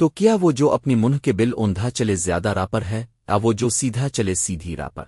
تو کیا وہ جو اپنی منہ کے بل اوندھا چلے زیادہ راپر ہے یا وہ جو سیدھا چلے سیدھی راپر